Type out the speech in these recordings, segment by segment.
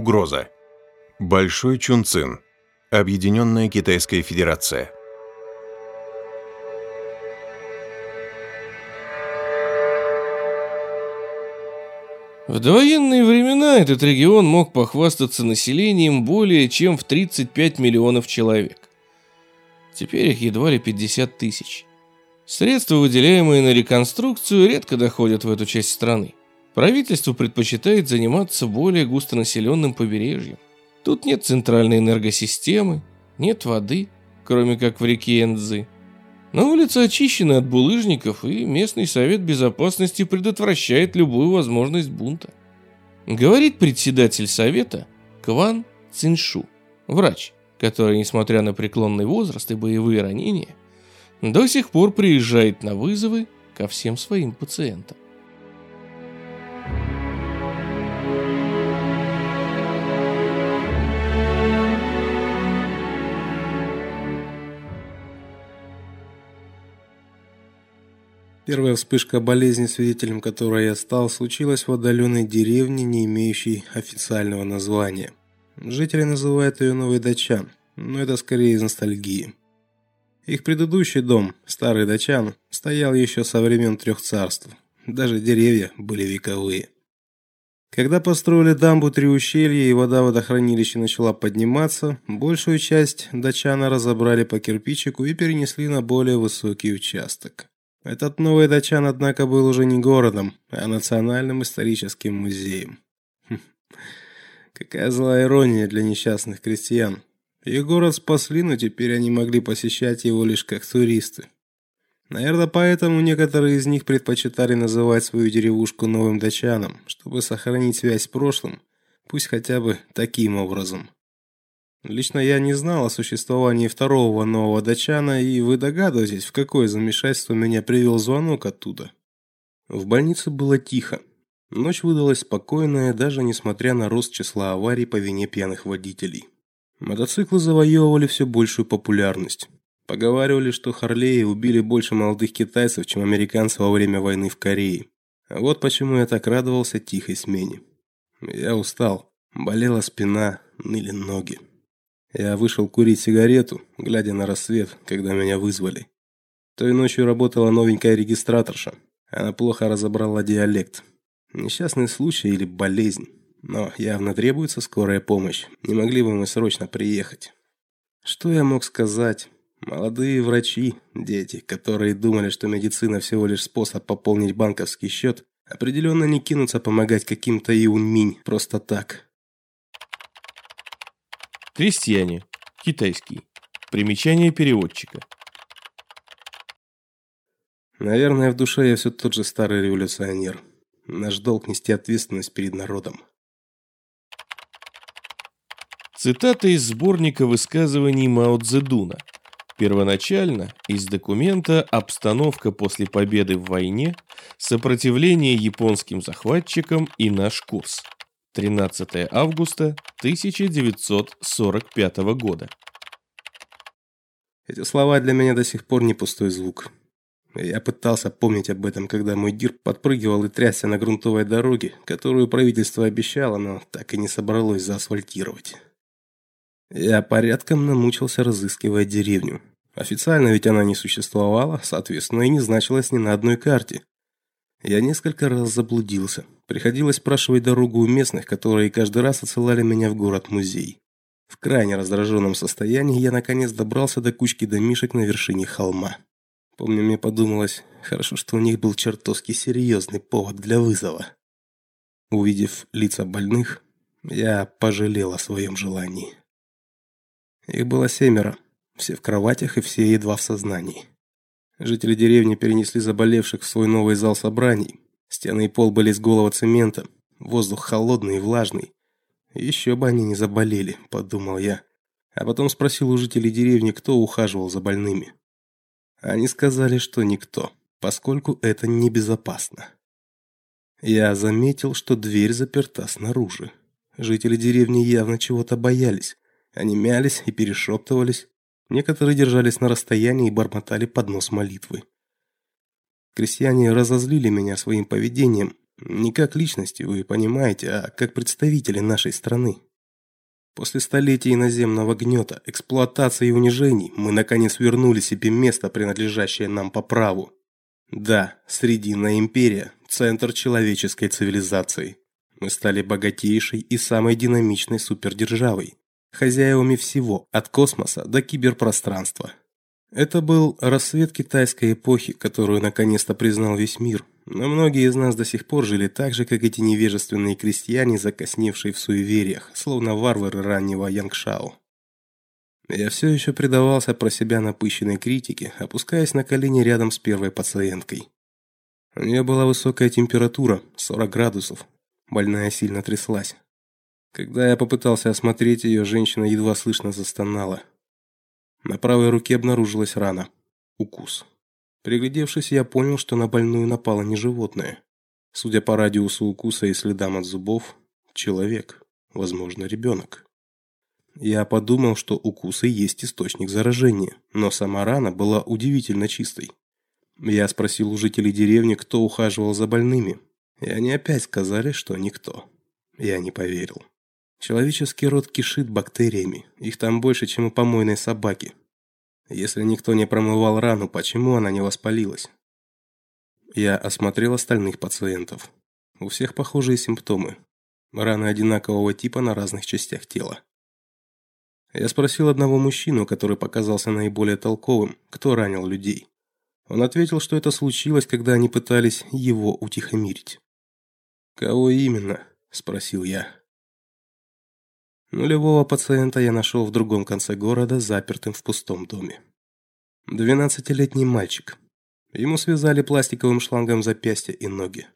угроза. Большой Чунцин. Объединенная Китайская Федерация. В довоенные времена этот регион мог похвастаться населением более чем в 35 миллионов человек. Теперь их едва ли 50 тысяч. Средства, выделяемые на реконструкцию, редко доходят в эту часть страны. Правительство предпочитает заниматься более густонаселенным побережьем. Тут нет центральной энергосистемы, нет воды, кроме как в реке Энзы. На улице очищены от булыжников, и местный совет безопасности предотвращает любую возможность бунта. Говорит председатель совета Кван Циншу, врач, который, несмотря на преклонный возраст и боевые ранения, до сих пор приезжает на вызовы ко всем своим пациентам. Первая вспышка болезни, свидетелем которой я стал, случилась в отдаленной деревне, не имеющей официального названия. Жители называют ее Новый Дачан, но это скорее из ностальгии. Их предыдущий дом, старый Дачан, стоял еще со времен трех царств. Даже деревья были вековые. Когда построили дамбу Три ущелья и вода в водохранилище начала подниматься, большую часть Дачана разобрали по кирпичику и перенесли на более высокий участок. Этот новый дачан, однако, был уже не городом, а национальным историческим музеем. Хм. Какая злая ирония для несчастных крестьян. Их город спасли, но теперь они могли посещать его лишь как туристы. Наверное, поэтому некоторые из них предпочитали называть свою деревушку новым дачаном, чтобы сохранить связь с прошлым, пусть хотя бы таким образом. Лично я не знал о существовании второго нового дачана, и вы догадываетесь, в какое замешательство меня привел звонок оттуда. В больнице было тихо. Ночь выдалась спокойная, даже несмотря на рост числа аварий по вине пьяных водителей. Мотоциклы завоевывали все большую популярность. Поговаривали, что Харлеи убили больше молодых китайцев, чем американцев во время войны в Корее. А вот почему я так радовался тихой смене. Я устал, болела спина, ныли ноги. Я вышел курить сигарету, глядя на рассвет, когда меня вызвали. Той ночью работала новенькая регистраторша. Она плохо разобрала диалект. Несчастный случай или болезнь. Но явно требуется скорая помощь. Не могли бы мы срочно приехать? Что я мог сказать? Молодые врачи, дети, которые думали, что медицина всего лишь способ пополнить банковский счет, определенно не кинутся помогать каким-то Иунминь просто так. Крестьяне. Китайский. Примечание переводчика. Наверное, в душе я все тот же старый революционер. Наш долг нести ответственность перед народом. Цитата из сборника высказываний Мао Цзэдуна. Первоначально из документа «Обстановка после победы в войне. Сопротивление японским захватчикам и наш курс». 13 августа 1945 года. Эти слова для меня до сих пор не пустой звук. Я пытался помнить об этом, когда мой дир подпрыгивал и трясся на грунтовой дороге, которую правительство обещало, но так и не собралось заасфальтировать. Я порядком намучился, разыскивая деревню. Официально ведь она не существовала, соответственно, и не значилась ни на одной карте. Я несколько раз заблудился. Приходилось спрашивать дорогу у местных, которые каждый раз отсылали меня в город-музей. В крайне раздраженном состоянии я наконец добрался до кучки домишек на вершине холма. Помню, мне подумалось, хорошо, что у них был чертовски серьезный повод для вызова. Увидев лица больных, я пожалел о своем желании. Их было семеро, все в кроватях и все едва в сознании. Жители деревни перенесли заболевших в свой новый зал собраний. Стены и пол были из голого цемента, воздух холодный и влажный. Еще бы они не заболели, подумал я. А потом спросил у жителей деревни, кто ухаживал за больными. Они сказали, что никто, поскольку это небезопасно. Я заметил, что дверь заперта снаружи. Жители деревни явно чего-то боялись. Они мялись и перешептывались, Некоторые держались на расстоянии и бормотали под нос молитвы. Крестьяне разозлили меня своим поведением, не как личности, вы понимаете, а как представители нашей страны. После столетий иноземного гнета, эксплуатации и унижений мы наконец вернули себе место, принадлежащее нам по праву. Да, Срединная империя центр человеческой цивилизации. Мы стали богатейшей и самой динамичной супердержавой, хозяевами всего, от космоса до киберпространства. Это был рассвет китайской эпохи, которую наконец-то признал весь мир. Но многие из нас до сих пор жили так же, как эти невежественные крестьяне, закосневшие в суевериях, словно варвары раннего Янгшао. Я все еще предавался про себя напыщенной критике, опускаясь на колени рядом с первой пациенткой. У нее была высокая температура, 40 градусов. Больная сильно тряслась. Когда я попытался осмотреть ее, женщина едва слышно застонала. На правой руке обнаружилась рана. Укус. Приглядевшись, я понял, что на больную напало не животное. Судя по радиусу укуса и следам от зубов, человек, возможно, ребенок. Я подумал, что укусы есть источник заражения, но сама рана была удивительно чистой. Я спросил у жителей деревни, кто ухаживал за больными, и они опять сказали, что никто. Я не поверил. Человеческий род кишит бактериями. Их там больше, чем у помойной собаки. Если никто не промывал рану, почему она не воспалилась? Я осмотрел остальных пациентов. У всех похожие симптомы. Раны одинакового типа на разных частях тела. Я спросил одного мужчину, который показался наиболее толковым, кто ранил людей. Он ответил, что это случилось, когда они пытались его утихомирить. «Кого именно?» – спросил я. Нулевого пациента я нашел в другом конце города, запертым в пустом доме. Двенадцатилетний мальчик. Ему связали пластиковым шлангом запястья и ноги.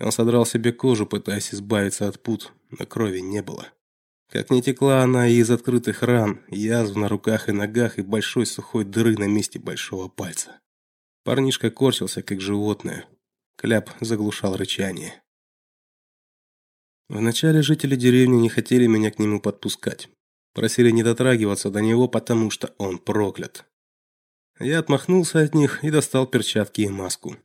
Он содрал себе кожу, пытаясь избавиться от пут, но крови не было. Как не текла она и из открытых ран, язв на руках и ногах и большой сухой дыры на месте большого пальца. Парнишка корчился, как животное. Кляп заглушал рычание. Вначале жители деревни не хотели меня к нему подпускать. Просили не дотрагиваться до него, потому что он проклят. Я отмахнулся от них и достал перчатки и маску.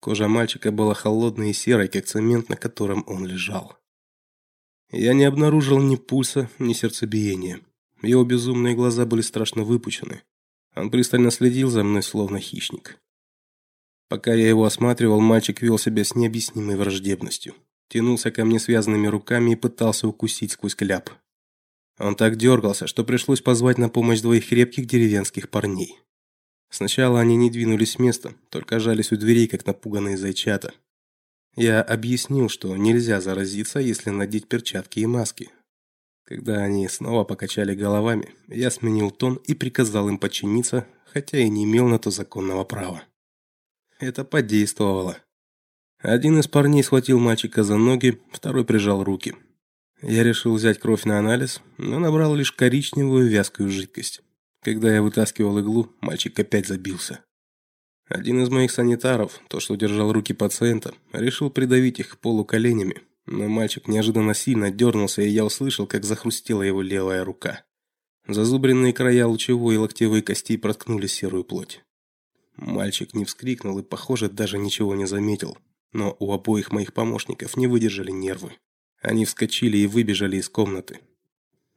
Кожа мальчика была холодной и серой, как цемент, на котором он лежал. Я не обнаружил ни пульса, ни сердцебиения. Его безумные глаза были страшно выпучены. Он пристально следил за мной, словно хищник. Пока я его осматривал, мальчик вел себя с необъяснимой враждебностью тянулся ко мне связанными руками и пытался укусить сквозь кляп. Он так дергался, что пришлось позвать на помощь двоих крепких деревенских парней. Сначала они не двинулись с места, только жались у дверей, как напуганные зайчата. Я объяснил, что нельзя заразиться, если надеть перчатки и маски. Когда они снова покачали головами, я сменил тон и приказал им подчиниться, хотя и не имел на то законного права. Это подействовало. Один из парней схватил мальчика за ноги, второй прижал руки. Я решил взять кровь на анализ, но набрал лишь коричневую вязкую жидкость. Когда я вытаскивал иглу, мальчик опять забился. Один из моих санитаров, то, что держал руки пациента, решил придавить их к полу коленями, но мальчик неожиданно сильно дернулся, и я услышал, как захрустела его левая рука. Зазубренные края лучевой и локтевой костей проткнули серую плоть. Мальчик не вскрикнул и, похоже, даже ничего не заметил, но у обоих моих помощников не выдержали нервы. Они вскочили и выбежали из комнаты.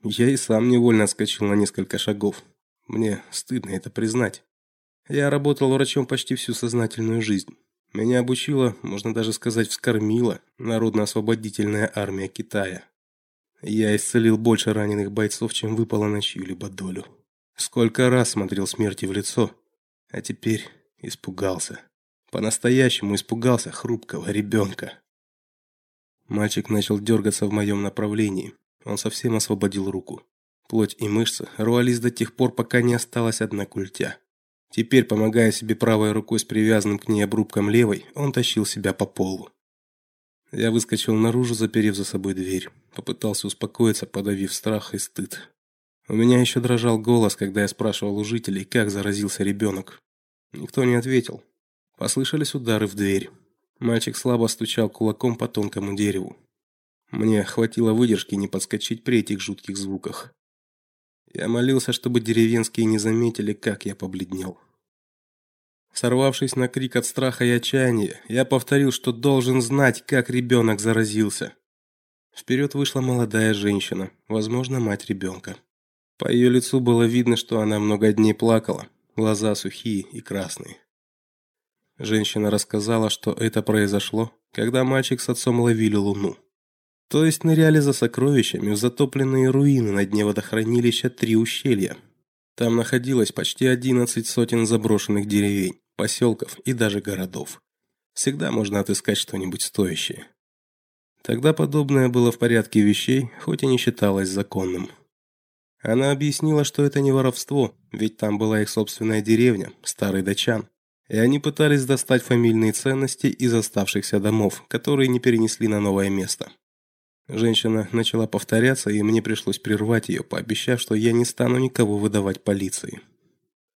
Я и сам невольно отскочил на несколько шагов. Мне стыдно это признать. Я работал врачом почти всю сознательную жизнь. Меня обучила, можно даже сказать, вскормила Народно-освободительная армия Китая. Я исцелил больше раненых бойцов, чем выпало на чью-либо долю. Сколько раз смотрел смерти в лицо, а теперь испугался. По-настоящему испугался хрупкого ребенка. Мальчик начал дергаться в моем направлении. Он совсем освободил руку. Плоть и мышцы рвались до тех пор, пока не осталась одна культя. Теперь, помогая себе правой рукой с привязанным к ней обрубком левой, он тащил себя по полу. Я выскочил наружу, заперев за собой дверь. Попытался успокоиться, подавив страх и стыд. У меня еще дрожал голос, когда я спрашивал у жителей, как заразился ребенок. Никто не ответил. Послышались удары в дверь. Мальчик слабо стучал кулаком по тонкому дереву. Мне хватило выдержки не подскочить при этих жутких звуках. Я молился, чтобы деревенские не заметили, как я побледнел. Сорвавшись на крик от страха и отчаяния, я повторил, что должен знать, как ребенок заразился. Вперед вышла молодая женщина, возможно, мать ребенка. По ее лицу было видно, что она много дней плакала, глаза сухие и красные. Женщина рассказала, что это произошло, когда мальчик с отцом ловили луну. То есть ныряли за сокровищами в затопленные руины на дне водохранилища Три ущелья. Там находилось почти 11 сотен заброшенных деревень, поселков и даже городов. Всегда можно отыскать что-нибудь стоящее. Тогда подобное было в порядке вещей, хоть и не считалось законным. Она объяснила, что это не воровство, ведь там была их собственная деревня, старый дачан, и они пытались достать фамильные ценности из оставшихся домов, которые не перенесли на новое место. Женщина начала повторяться, и мне пришлось прервать ее, пообещав, что я не стану никого выдавать полиции.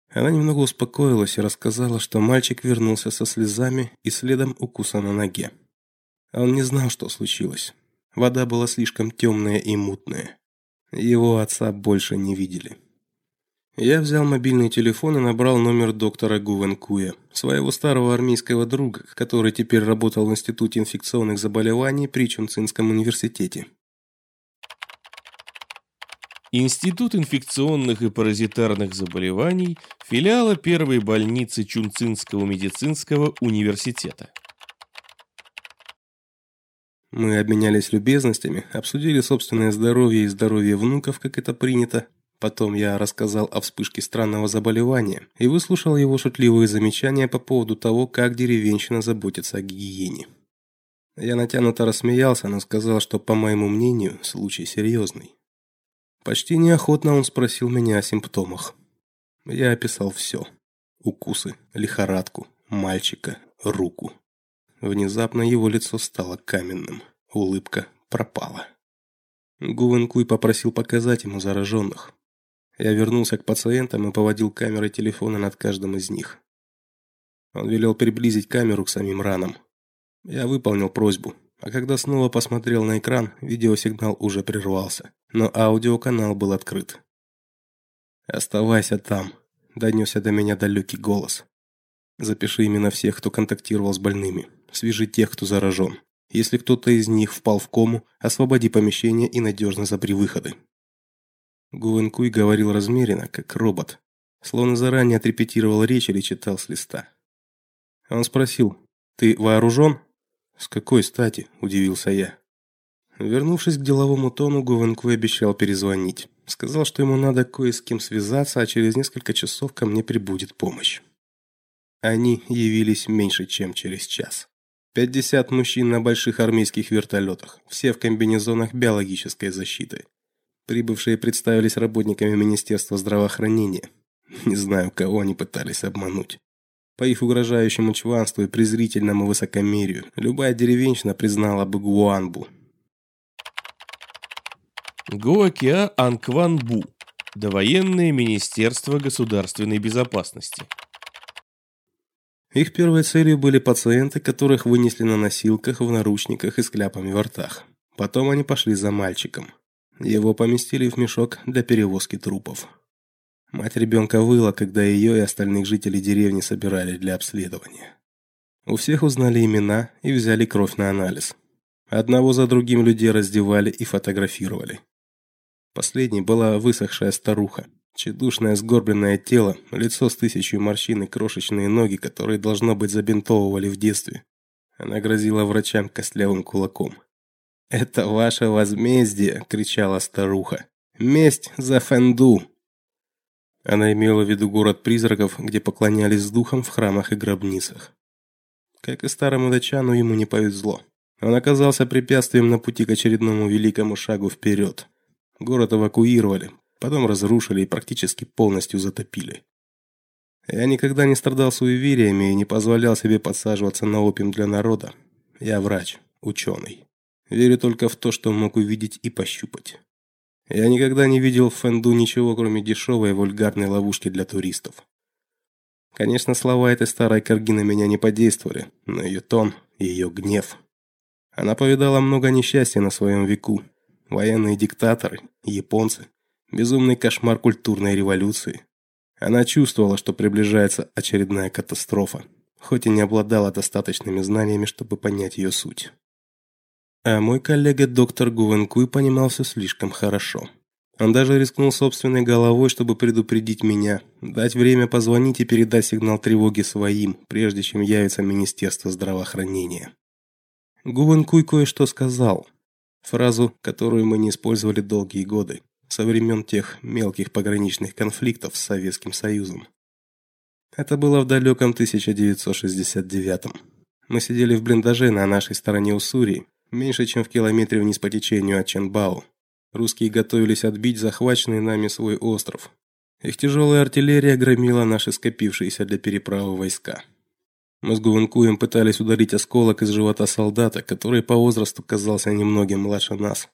Она немного успокоилась и рассказала, что мальчик вернулся со слезами и следом укуса на ноге. Он не знал, что случилось. Вода была слишком темная и мутная. Его отца больше не видели. Я взял мобильный телефон и набрал номер доктора Гувенкуя, своего старого армейского друга, который теперь работал в Институте инфекционных заболеваний при Чунцинском университете. Институт инфекционных и паразитарных заболеваний филиала первой больницы Чунцинского медицинского университета. Мы обменялись любезностями, обсудили собственное здоровье и здоровье внуков, как это принято, Потом я рассказал о вспышке странного заболевания и выслушал его шутливые замечания по поводу того, как деревенщина заботится о гигиене. Я натянуто рассмеялся, но сказал, что, по моему мнению, случай серьезный. Почти неохотно он спросил меня о симптомах. Я описал все: укусы, лихорадку, мальчика, руку. Внезапно его лицо стало каменным, улыбка пропала. Гувенкуй попросил показать ему зараженных. Я вернулся к пациентам и поводил камерой телефона над каждым из них. Он велел приблизить камеру к самим ранам. Я выполнил просьбу, а когда снова посмотрел на экран, видеосигнал уже прервался, но аудиоканал был открыт. «Оставайся там», – донесся до меня далекий голос. «Запиши именно всех, кто контактировал с больными. Свяжи тех, кто заражен. Если кто-то из них впал в кому, освободи помещение и надежно запри выходы». Гуэнкуй говорил размеренно, как робот, словно заранее отрепетировал речь или читал с листа. Он спросил: "Ты вооружен?» «С какой стати?" удивился я. Вернувшись к деловому тону, Гуэнкуй обещал перезвонить. Сказал, что ему надо кое с кем связаться, а через несколько часов ко мне прибудет помощь. Они явились меньше, чем через час. Пятьдесят мужчин на больших армейских вертолетах, все в комбинезонах биологической защиты. Прибывшие представились работниками Министерства здравоохранения. Не знаю, кого они пытались обмануть. По их угрожающему чванству и презрительному высокомерию, любая деревенщина признала бы Гуанбу. Гуакиа Анкванбу. Довоенное Министерство государственной безопасности. Их первой целью были пациенты, которых вынесли на носилках в наручниках и с кляпами во ртах. Потом они пошли за мальчиком. Его поместили в мешок для перевозки трупов. Мать ребенка выла, когда ее и остальных жителей деревни собирали для обследования. У всех узнали имена и взяли кровь на анализ. Одного за другим людей раздевали и фотографировали. Последней была высохшая старуха, тщедушное сгорбленное тело, лицо с тысячей морщин и крошечные ноги, которые должно быть забинтовывали в детстве. Она грозила врачам костлявым кулаком. «Это ваше возмездие!» – кричала старуха. «Месть за Фэнду!» Она имела в виду город призраков, где поклонялись духам в храмах и гробницах. Как и старому дачану, ему не повезло. Он оказался препятствием на пути к очередному великому шагу вперед. Город эвакуировали, потом разрушили и практически полностью затопили. Я никогда не страдал суевериями и не позволял себе подсаживаться на опиум для народа. Я врач, ученый. Верю только в то, что мог увидеть и пощупать. Я никогда не видел в Фэнду ничего, кроме дешевой вульгарной ловушки для туристов. Конечно, слова этой старой корги на меня не подействовали, но ее тон, ее гнев. Она повидала много несчастья на своем веку. Военные диктаторы, японцы, безумный кошмар культурной революции. Она чувствовала, что приближается очередная катастрофа, хоть и не обладала достаточными знаниями, чтобы понять ее суть. А мой коллега доктор Гувенкуй понимал все слишком хорошо. Он даже рискнул собственной головой, чтобы предупредить меня, дать время позвонить и передать сигнал тревоги своим, прежде чем явится Министерство здравоохранения. Гувенкуй кое-что сказал. Фразу, которую мы не использовали долгие годы, со времен тех мелких пограничных конфликтов с Советским Союзом. Это было в далеком 1969 -м. Мы сидели в блиндаже на нашей стороне Уссурии, меньше чем в километре вниз по течению от Ченбао. Русские готовились отбить захваченный нами свой остров. Их тяжелая артиллерия громила наши скопившиеся для переправы войска. Мы с Гувенкуем пытались ударить осколок из живота солдата, который по возрасту казался немногим младше нас.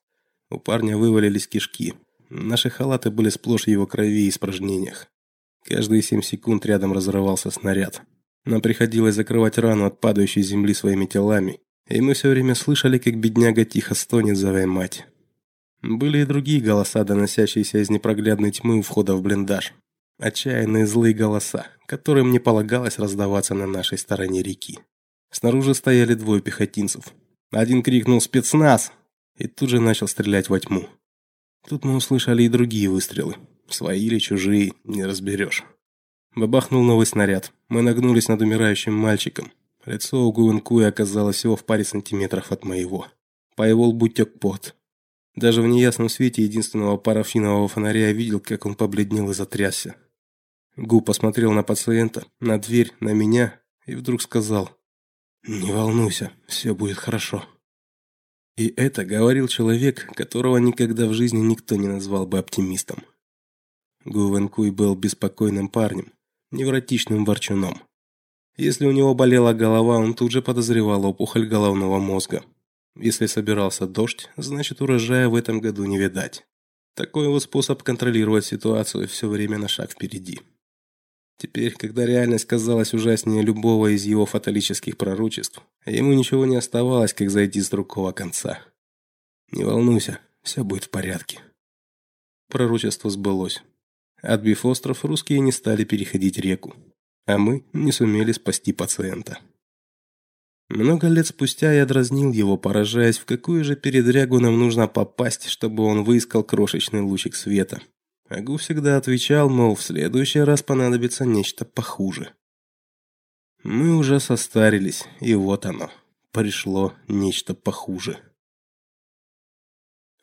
У парня вывалились кишки. Наши халаты были сплошь его крови и испражнениях. Каждые семь секунд рядом разрывался снаряд. Нам приходилось закрывать рану от падающей земли своими телами, и мы все время слышали, как бедняга тихо стонет, зовя мать. Были и другие голоса, доносящиеся из непроглядной тьмы у входа в блиндаж. Отчаянные злые голоса, которым не полагалось раздаваться на нашей стороне реки. Снаружи стояли двое пехотинцев. Один крикнул «Спецназ!» и тут же начал стрелять во тьму. Тут мы услышали и другие выстрелы. Свои или чужие, не разберешь. Бабахнул новый снаряд. Мы нагнулись над умирающим мальчиком. Лицо у Гуэнкуя оказалось всего в паре сантиметров от моего. По его лбу тек пот. Даже в неясном свете единственного парафинового фонаря я видел, как он побледнел и затрясся. Гу посмотрел на пациента, на дверь, на меня и вдруг сказал: "Не волнуйся, все будет хорошо". И это говорил человек, которого никогда в жизни никто не назвал бы оптимистом. Гу Венкуй был беспокойным парнем, невротичным ворчуном. Если у него болела голова, он тут же подозревал опухоль головного мозга. Если собирался дождь, значит урожая в этом году не видать. Такой его способ контролировать ситуацию все время на шаг впереди. Теперь, когда реальность казалась ужаснее любого из его фаталических пророчеств, ему ничего не оставалось, как зайти с другого конца. Не волнуйся, все будет в порядке. Пророчество сбылось. Отбив остров, русские не стали переходить реку а мы не сумели спасти пациента. Много лет спустя я дразнил его, поражаясь, в какую же передрягу нам нужно попасть, чтобы он выискал крошечный лучик света. Агу всегда отвечал, мол, в следующий раз понадобится нечто похуже. Мы уже состарились, и вот оно. Пришло нечто похуже.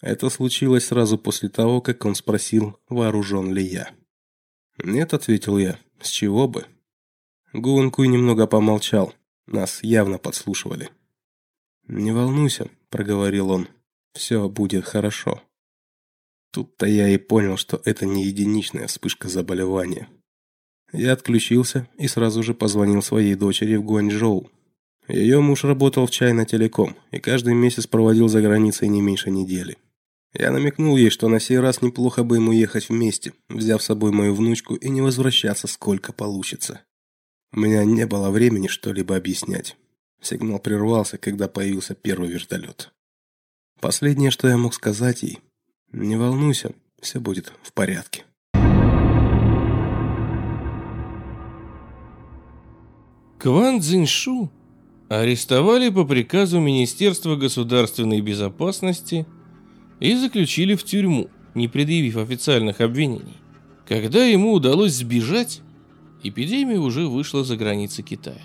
Это случилось сразу после того, как он спросил, вооружен ли я. "Нет", ответил я. "С чего бы?" Гуанкуй немного помолчал. Нас явно подслушивали. «Не волнуйся», — проговорил он. «Все будет хорошо». Тут-то я и понял, что это не единичная вспышка заболевания. Я отключился и сразу же позвонил своей дочери в Гуанчжоу. Ее муж работал в Чайна Телеком и каждый месяц проводил за границей не меньше недели. Я намекнул ей, что на сей раз неплохо бы ему ехать вместе, взяв с собой мою внучку и не возвращаться сколько получится. У меня не было времени что-либо объяснять. Сигнал прервался, когда появился первый вертолет. Последнее, что я мог сказать ей: "Не волнуйся, все будет в порядке". Кван Цзиньшу арестовали по приказу Министерства государственной безопасности и заключили в тюрьму, не предъявив официальных обвинений. Когда ему удалось сбежать, эпидемия уже вышла за границы Китая.